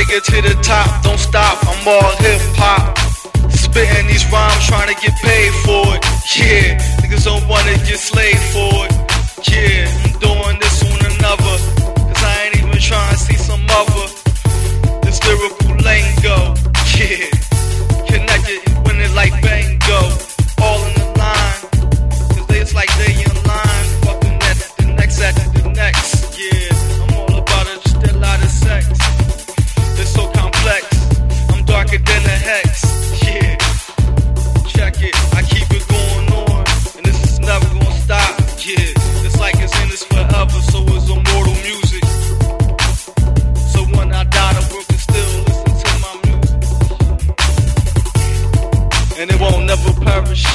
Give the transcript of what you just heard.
nigga to the top, don't stop, I'm all hip hop. Spitting these rhymes, trying to get paid for it. Yeah, niggas don't wanna get slaved for it. Yeah, I'm doing this on another. Cause I ain't even trying to see some other. This lyrical lingo. Yeah, darker than a hex. Yeah. Check it. I keep it going on. And this is never gonna stop. Yeah. It's like it's in this forever. So it's immortal music. So when I die, the world can still listen to my music. And it won't never perish.